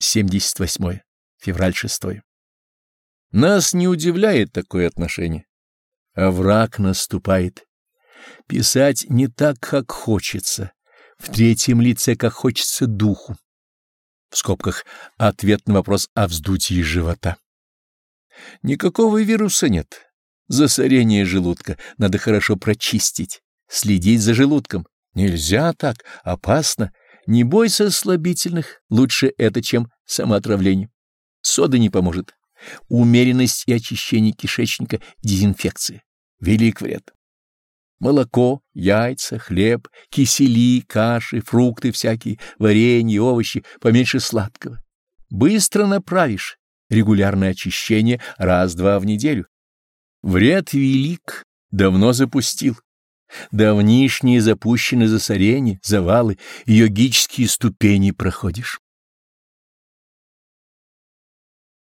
78. Февраль 6. Нас не удивляет такое отношение, а враг наступает. Писать не так, как хочется, в третьем лице, как хочется духу. В скобках ответ на вопрос о вздутии живота. Никакого вируса нет. Засорение желудка надо хорошо прочистить, следить за желудком. Нельзя так, опасно. Не бойся слабительных, лучше это, чем самоотравление. Сода не поможет. Умеренность и очищение кишечника — дезинфекция. Велик вред. Молоко, яйца, хлеб, кисели, каши, фрукты всякие, варенье, овощи, поменьше сладкого. Быстро направишь. Регулярное очищение раз-два в неделю. Вред велик, давно запустил. Давнишние запущены засорения, завалы, йогические ступени проходишь.